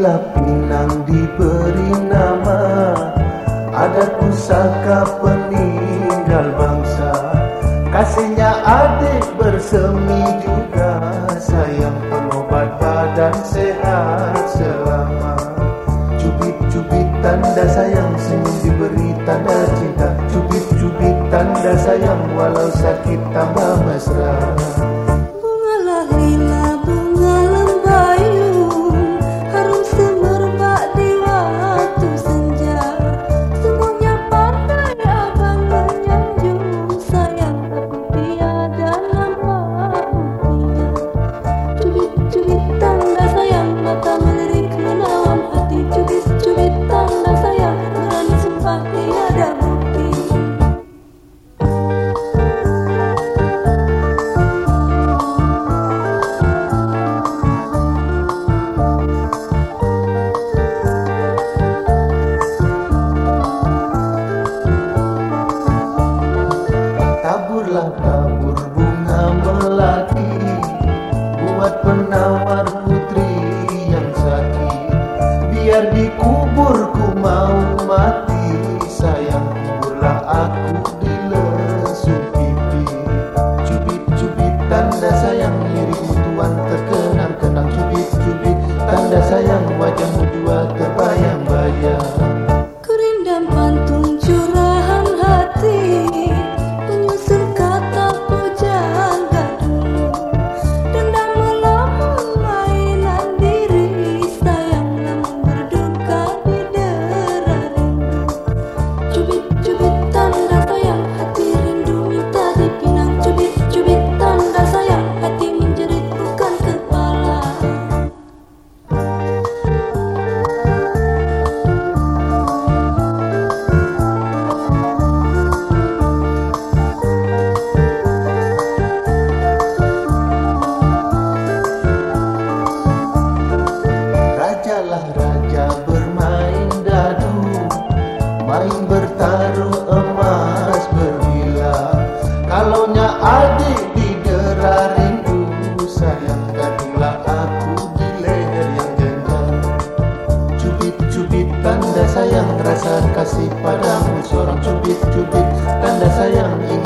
Sirilah Pinang diberi nama Adat pusaka peninggal bangsa. Kasihnya adik bersemi juga Sayang pengobat badan sehat selama. Cubit-cubit tanda sayang Senyum diberi tanda tabur bunga melati Buat penawar putri yang sakit. Biar dikuburku mau mati Sayang kuburlah aku di lesung pipi Cubit-cubit tanda sayang Lirikmu tuan terkenang-kenang. Cubit-cubit tanda sayang Wajahmu jua terbayang-bayang. Kurindam sayang rasa kasih padamu seorang cubit-cubit. Tanda sayang ini